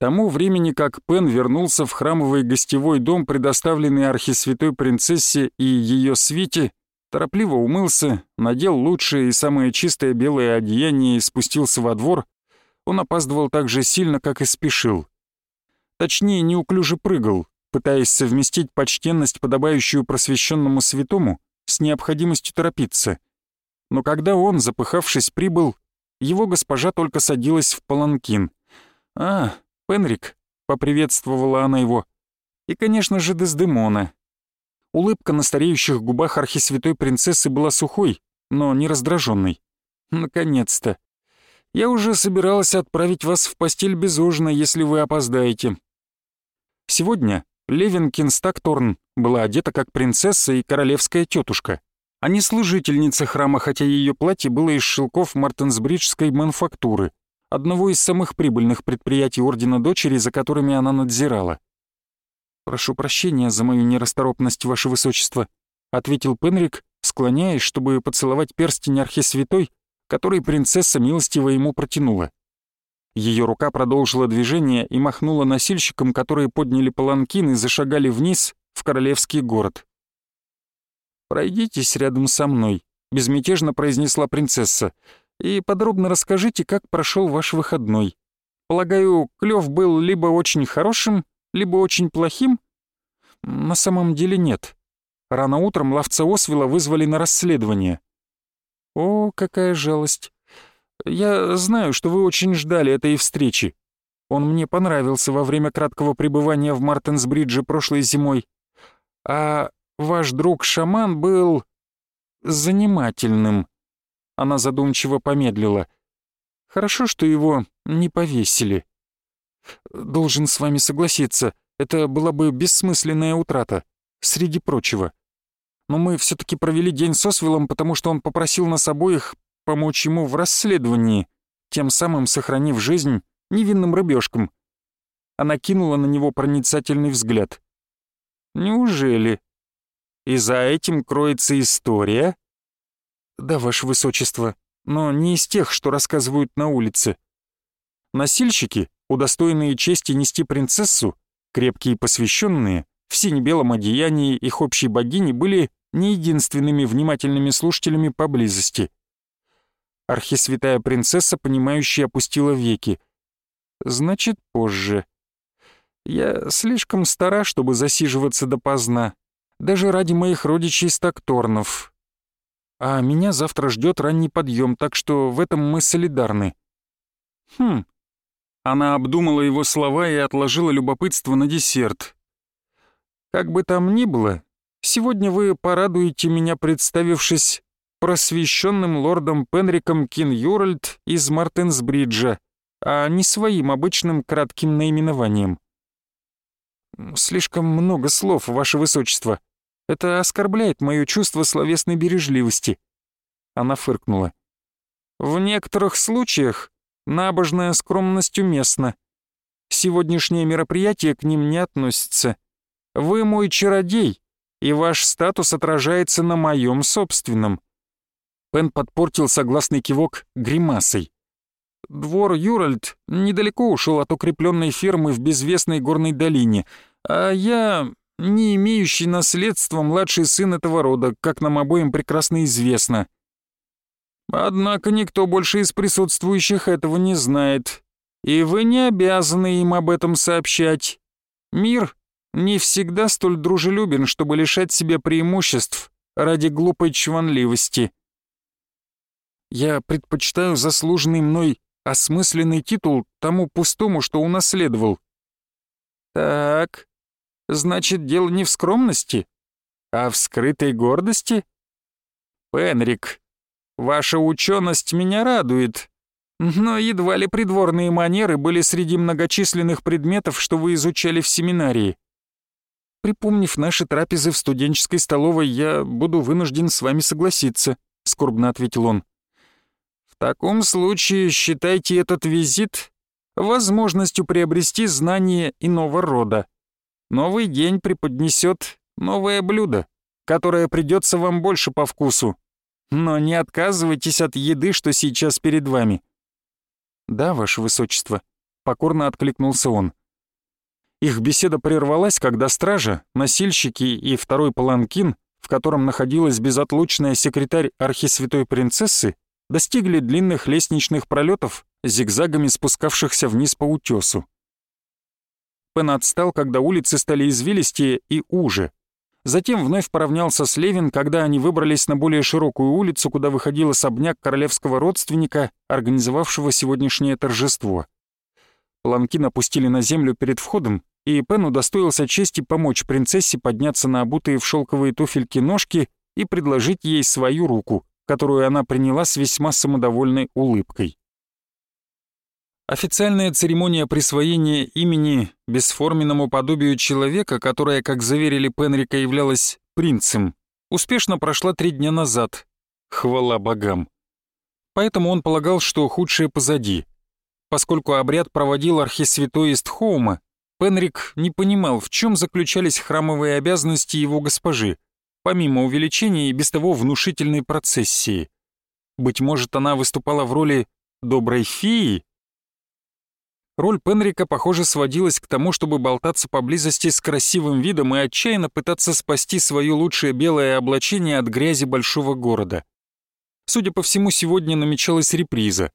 тому времени, как Пен вернулся в храмовый гостевой дом, предоставленный архисвятой принцессе и ее свите, торопливо умылся, надел лучшее и самое чистое белое одеяние и спустился во двор, он опаздывал так же сильно, как и спешил. Точнее, неуклюже прыгал, пытаясь совместить почтенность, подобающую просвещенному святому, с необходимостью торопиться. Но когда он, запыхавшись, прибыл, его госпожа только садилась в паланкин. «А, Пенрик», — поприветствовала она его, и, конечно же, Дездемона. Улыбка на стареющих губах архисвятой принцессы была сухой, но не раздраженной. «Наконец-то! Я уже собиралась отправить вас в постель без ужина, если вы опоздаете». Сегодня Левин Кинстакторн была одета как принцесса и королевская тетушка, а не служительница храма, хотя ее платье было из шелков мартенсбриджской мануфактуры, одного из самых прибыльных предприятий Ордена Дочери, за которыми она надзирала. «Прошу прощения за мою нерасторопность, Ваше Высочество», — ответил Пенрик, склоняясь, чтобы поцеловать перстень архисвятой, который принцесса милостиво ему протянула. Ее рука продолжила движение и махнула носильщикам, которые подняли паланкин и зашагали вниз в королевский город. «Пройдитесь рядом со мной», — безмятежно произнесла принцесса, «и подробно расскажите, как прошел ваш выходной. Полагаю, клёв был либо очень хорошим, либо очень плохим?» «На самом деле нет. Рано утром ловца Освела вызвали на расследование». «О, какая жалость. Я знаю, что вы очень ждали этой встречи. Он мне понравился во время краткого пребывания в Мартенсбридже прошлой зимой. А ваш друг-шаман был... занимательным». Она задумчиво помедлила. «Хорошо, что его не повесили. Должен с вами согласиться, это была бы бессмысленная утрата, среди прочего. Но мы все таки провели день с Освелом, потому что он попросил нас обоих помочь ему в расследовании, тем самым сохранив жизнь невинным рыбешкам. Она кинула на него проницательный взгляд. «Неужели? И за этим кроется история?» «Да, ваше высочество, но не из тех, что рассказывают на улице. Носильщики, удостоенные чести нести принцессу, крепкие посвященные, в сине-белом одеянии их общей богини были не единственными внимательными слушателями поблизости. Архисвятая принцесса, понимающая, опустила веки. «Значит, позже. Я слишком стара, чтобы засиживаться допоздна, даже ради моих родичей Стакторнов. А меня завтра ждет ранний подъем, так что в этом мы солидарны». «Хм». Она обдумала его слова и отложила любопытство на десерт. «Как бы там ни было, сегодня вы порадуете меня, представившись просвещенным лордом Пенриком Кинюральд из Мартенсбриджа, а не своим обычным кратким наименованием. «Слишком много слов, ваше высочество. Это оскорбляет мое чувство словесной бережливости». Она фыркнула. «В некоторых случаях набожная скромность уместна. Сегодняшнее мероприятие к ним не относится. Вы мой чародей, и ваш статус отражается на моем собственном. Пен подпортил согласный кивок гримасой. Двор Юральд недалеко ушел от укрепленной фермы в безвестной горной долине, а я не имеющий наследства младший сын этого рода, как нам обоим прекрасно известно. Однако никто больше из присутствующих этого не знает, и вы не обязаны им об этом сообщать. Мир не всегда столь дружелюбен, чтобы лишать себя преимуществ ради глупой чванливости. Я предпочитаю заслуженный мной осмысленный титул тому пустому, что унаследовал. Так, значит, дело не в скромности, а в скрытой гордости? Пенрик, ваша ученость меня радует, но едва ли придворные манеры были среди многочисленных предметов, что вы изучали в семинарии. Припомнив наши трапезы в студенческой столовой, я буду вынужден с вами согласиться, скорбно ответил он. В таком случае считайте этот визит возможностью приобрести знания иного рода. Новый день преподнесет новое блюдо, которое придется вам больше по вкусу. Но не отказывайтесь от еды, что сейчас перед вами. Да, ваше высочество, — покорно откликнулся он. Их беседа прервалась, когда стража, носильщики и второй паланкин, в котором находилась безотлучная секретарь архисвятой принцессы, достигли длинных лестничных пролетов, зигзагами спускавшихся вниз по утесу. Пен отстал, когда улицы стали извилистее и уже. Затем вновь поравнялся с Левин, когда они выбрались на более широкую улицу, куда выходил особняк королевского родственника, организовавшего сегодняшнее торжество. Планкин опустили на землю перед входом, и Пен удостоился чести помочь принцессе подняться на обутые в шелковые туфельки ножки и предложить ей свою руку, которую она приняла с весьма самодовольной улыбкой. Официальная церемония присвоения имени бесформенному подобию человека, которая, как заверили Пенрика, являлась принцем, успешно прошла три дня назад. Хвала богам. Поэтому он полагал, что худшее позади. Поскольку обряд проводил архисвятой Истхоума, Пенрик не понимал, в чем заключались храмовые обязанности его госпожи, помимо увеличения и без того внушительной процессии. Быть может, она выступала в роли доброй феи? Роль Пенрика, похоже, сводилась к тому, чтобы болтаться поблизости с красивым видом и отчаянно пытаться спасти свое лучшее белое облачение от грязи большого города. Судя по всему, сегодня намечалась реприза.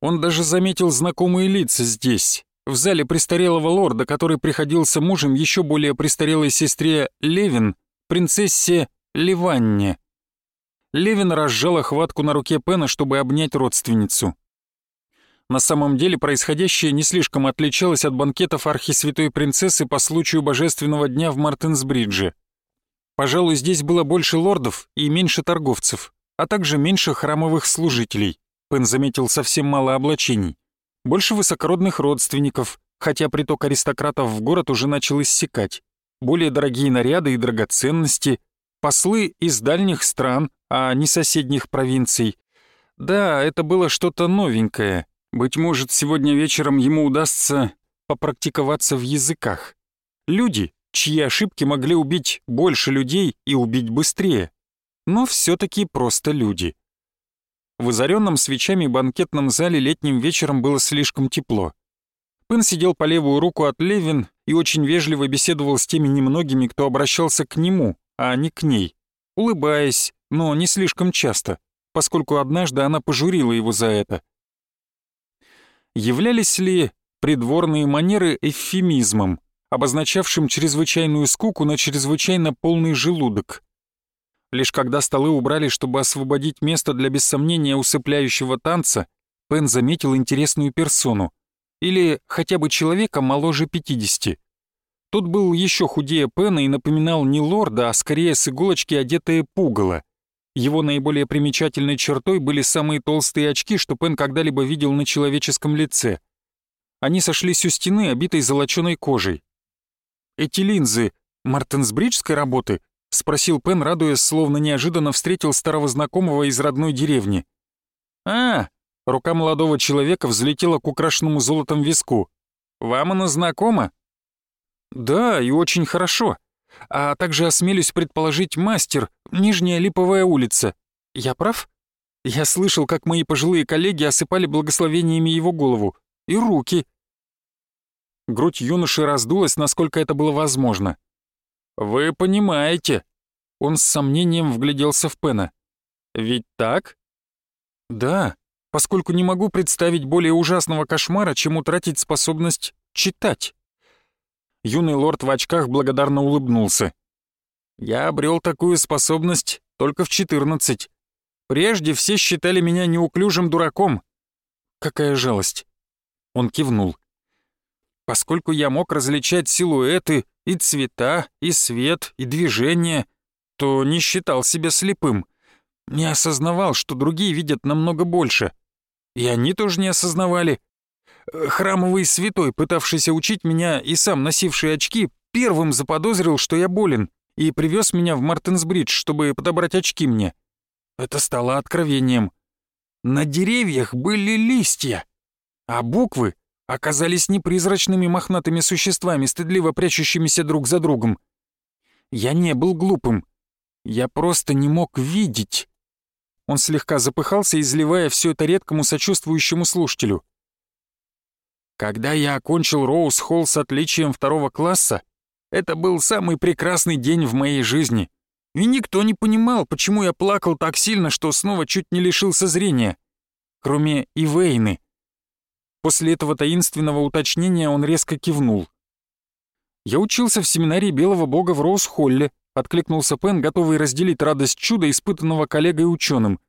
Он даже заметил знакомые лица здесь, в зале престарелого лорда, который приходился мужем еще более престарелой сестре Левин, принцессе Ливанне. Левин разжала хватку на руке Пена, чтобы обнять родственницу. На самом деле происходящее не слишком отличалось от банкетов архисвятой принцессы по случаю божественного дня в Мартинсбридже. Пожалуй, здесь было больше лордов и меньше торговцев, а также меньше храмовых служителей. Пен заметил совсем мало облачений больше высокородных родственников, хотя приток аристократов в город уже начал иссякать, более дорогие наряды и драгоценности, послы из дальних стран, а не соседних провинций. Да, это было что-то новенькое. Быть может, сегодня вечером ему удастся попрактиковаться в языках. Люди, чьи ошибки могли убить больше людей и убить быстрее. Но все таки просто люди. В озаренном свечами банкетном зале летним вечером было слишком тепло. Пын сидел по левую руку от Левин и очень вежливо беседовал с теми немногими, кто обращался к нему, а не к ней, улыбаясь, но не слишком часто, поскольку однажды она пожурила его за это. Являлись ли придворные манеры эвфемизмом, обозначавшим чрезвычайную скуку на чрезвычайно полный желудок? Лишь когда столы убрали, чтобы освободить место для без сомнения усыпляющего танца, Пен заметил интересную персону. Или хотя бы человека моложе 50. Тот был еще худее Пена и напоминал не лорда, а скорее с иголочки одетое пугало. Его наиболее примечательной чертой были самые толстые очки, что Пен когда-либо видел на человеческом лице. Они сошлись у стены, обитой золоченой кожей. Эти линзы мартенсбриджской работы — спросил Пен, радуясь, словно неожиданно встретил старого знакомого из родной деревни. «А!» — рука молодого человека взлетела к украшенному золотом виску. «Вам она знакома?» «Да, и очень хорошо. А также осмелюсь предположить мастер, Нижняя Липовая улица. Я прав?» Я слышал, как мои пожилые коллеги осыпали благословениями его голову. И руки. Грудь юноши раздулась, насколько это было возможно. «Вы понимаете». Он с сомнением вгляделся в Пена. «Ведь так?» «Да, поскольку не могу представить более ужасного кошмара, чем утратить способность читать». Юный лорд в очках благодарно улыбнулся. «Я обрел такую способность только в 14. Прежде все считали меня неуклюжим дураком. Какая жалость!» Он кивнул. «Поскольку я мог различать силуэты, и цвета, и свет, и движение, то не считал себя слепым. Не осознавал, что другие видят намного больше. И они тоже не осознавали. Храмовый святой, пытавшийся учить меня и сам носивший очки, первым заподозрил, что я болен, и привез меня в Мартинсбридж, чтобы подобрать очки мне. Это стало откровением. На деревьях были листья, а буквы оказались непризрачными мохнатыми существами, стыдливо прячущимися друг за другом. Я не был глупым. Я просто не мог видеть. Он слегка запыхался, изливая все это редкому сочувствующему слушателю. Когда я окончил Роуз Холл с отличием второго класса, это был самый прекрасный день в моей жизни. И никто не понимал, почему я плакал так сильно, что снова чуть не лишился зрения. Кроме Ивейны. После этого таинственного уточнения он резко кивнул. «Я учился в семинарии Белого Бога в Роуз-Холле», откликнулся Пен, готовый разделить радость чуда, испытанного коллегой-ученым.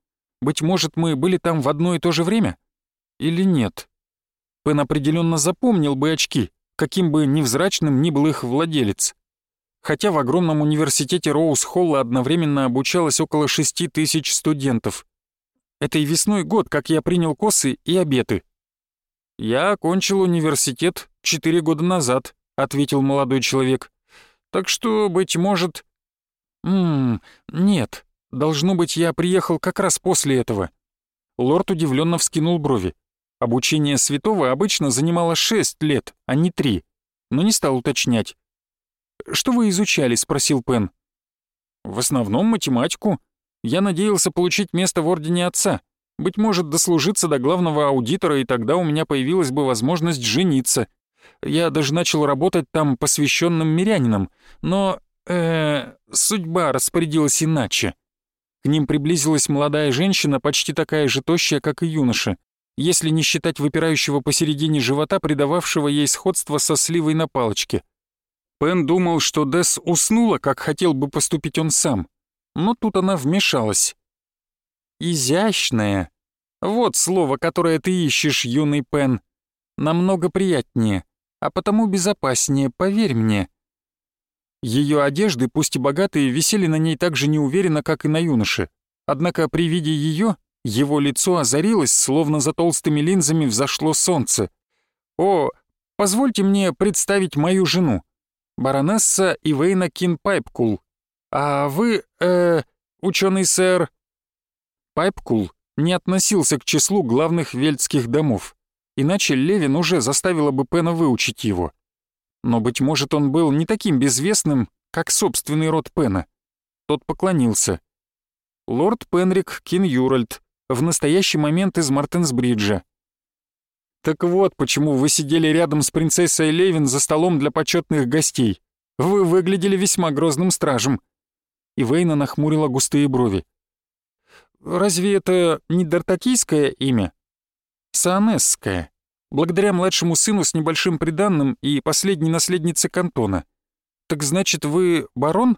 «Быть может, мы были там в одно и то же время? Или нет?» Пен определенно запомнил бы очки, каким бы невзрачным ни был их владелец. Хотя в огромном университете Роуз-Холла одновременно обучалось около шести тысяч студентов. Этой весной год, как я принял косы и обеты. «Я окончил университет четыре года назад», — ответил молодой человек. «Так что, быть может...» «Ммм, нет, должно быть, я приехал как раз после этого». Лорд удивленно вскинул брови. Обучение святого обычно занимало шесть лет, а не три, но не стал уточнять. «Что вы изучали?» — спросил Пен. «В основном математику. Я надеялся получить место в Ордене Отца. Быть может, дослужиться до главного аудитора, и тогда у меня появилась бы возможность жениться. Я даже начал работать там посвященным мирянином, но... Э, судьба распорядилась иначе». К ним приблизилась молодая женщина, почти такая же тощая, как и юноша если не считать выпирающего посередине живота, придававшего ей сходство со сливой на палочке. Пен думал, что Дес уснула, как хотел бы поступить он сам, но тут она вмешалась. «Изящная. Вот слово, которое ты ищешь, юный Пен. Намного приятнее, а потому безопаснее, поверь мне». Ее одежды, пусть и богатые, висели на ней так же неуверенно, как и на юноше. Однако при виде ее его лицо озарилось, словно за толстыми линзами взошло солнце. «О, позвольте мне представить мою жену, баронесса Ивейна Кин Пайпкул. А вы, э, ученый сэр...» Пайпкул не относился к числу главных вельдских домов, иначе Левин уже заставила бы Пена выучить его. Но, быть может, он был не таким безвестным, как собственный род Пена. Тот поклонился. «Лорд Пенрик Кин Юральд, в настоящий момент из Мартенсбриджа. Так вот, почему вы сидели рядом с принцессой Левин за столом для почетных гостей. Вы выглядели весьма грозным стражем. И Вейна нахмурила густые брови. Разве это не дартакийское имя? Саанесское. Благодаря младшему сыну с небольшим приданным и последней наследнице кантона. Так значит, вы барон?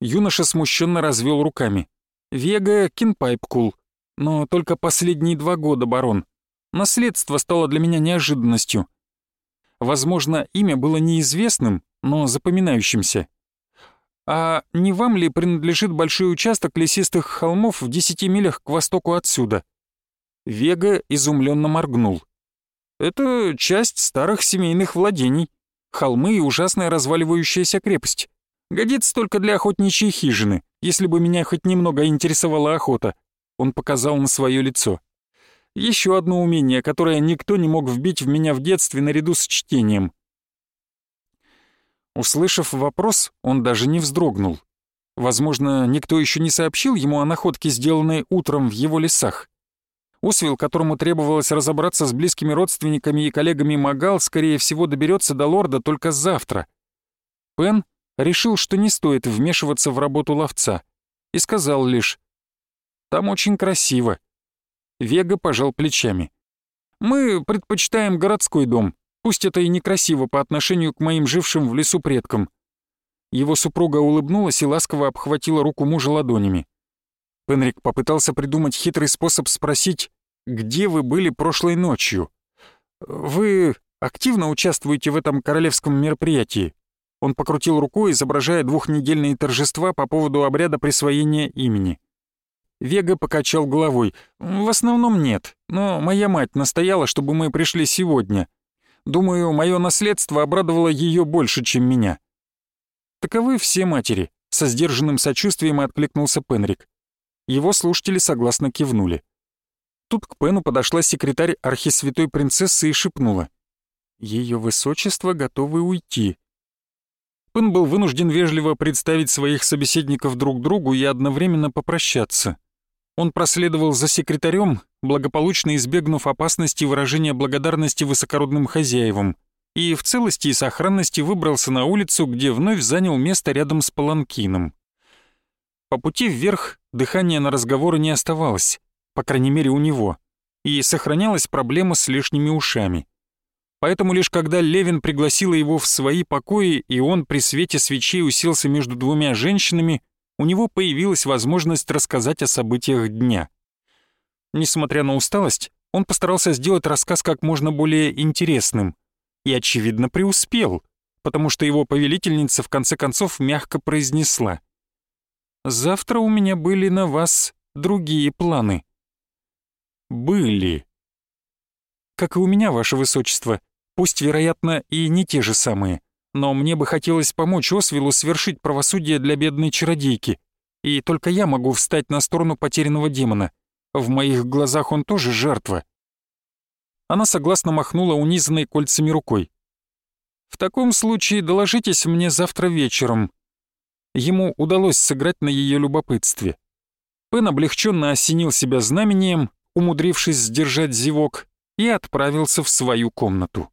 Юноша смущенно развел руками. Вега Кинпайпкул но только последние два года, барон. Наследство стало для меня неожиданностью. Возможно, имя было неизвестным, но запоминающимся. А не вам ли принадлежит большой участок лесистых холмов в десяти милях к востоку отсюда? Вега изумленно моргнул. Это часть старых семейных владений. Холмы и ужасная разваливающаяся крепость. Годится только для охотничьей хижины, если бы меня хоть немного интересовала охота. Он показал на свое лицо. Еще одно умение, которое никто не мог вбить в меня в детстве наряду с чтением. Услышав вопрос, он даже не вздрогнул. Возможно, никто еще не сообщил ему о находке, сделанной утром в его лесах. Усвил, которому требовалось разобраться с близкими родственниками и коллегами Магал, скорее всего, доберется до лорда только завтра. Пен решил, что не стоит вмешиваться в работу ловца, и сказал лишь там очень красиво». Вега пожал плечами. «Мы предпочитаем городской дом, пусть это и некрасиво по отношению к моим жившим в лесу предкам». Его супруга улыбнулась и ласково обхватила руку мужа ладонями. Пенрик попытался придумать хитрый способ спросить, где вы были прошлой ночью. «Вы активно участвуете в этом королевском мероприятии?» Он покрутил рукой, изображая двухнедельные торжества по поводу обряда присвоения имени. Вега покачал головой. «В основном нет, но моя мать настояла, чтобы мы пришли сегодня. Думаю, мое наследство обрадовало ее больше, чем меня». «Таковы все матери», — со сдержанным сочувствием откликнулся Пенрик. Его слушатели согласно кивнули. Тут к Пену подошла секретарь архисвятой принцессы и шепнула. «Ее высочество готовы уйти». Пен был вынужден вежливо представить своих собеседников друг другу и одновременно попрощаться. Он проследовал за секретарем, благополучно избегнув опасности выражения благодарности высокородным хозяевам, и в целости и сохранности выбрался на улицу, где вновь занял место рядом с паланкином. По пути вверх дыхания на разговоры не оставалось, по крайней мере у него, и сохранялась проблема с лишними ушами. Поэтому лишь когда Левин пригласила его в свои покои, и он при свете свечей уселся между двумя женщинами, у него появилась возможность рассказать о событиях дня. Несмотря на усталость, он постарался сделать рассказ как можно более интересным. И, очевидно, преуспел, потому что его повелительница в конце концов мягко произнесла. «Завтра у меня были на вас другие планы». «Были», как и у меня, ваше высочество пусть, вероятно, и не те же самые, но мне бы хотелось помочь Освилу свершить правосудие для бедной чародейки, и только я могу встать на сторону потерянного демона. В моих глазах он тоже жертва». Она согласно махнула унизанной кольцами рукой. «В таком случае доложитесь мне завтра вечером». Ему удалось сыграть на ее любопытстве. Пен облегченно осенил себя знамением, умудрившись сдержать зевок, и отправился в свою комнату.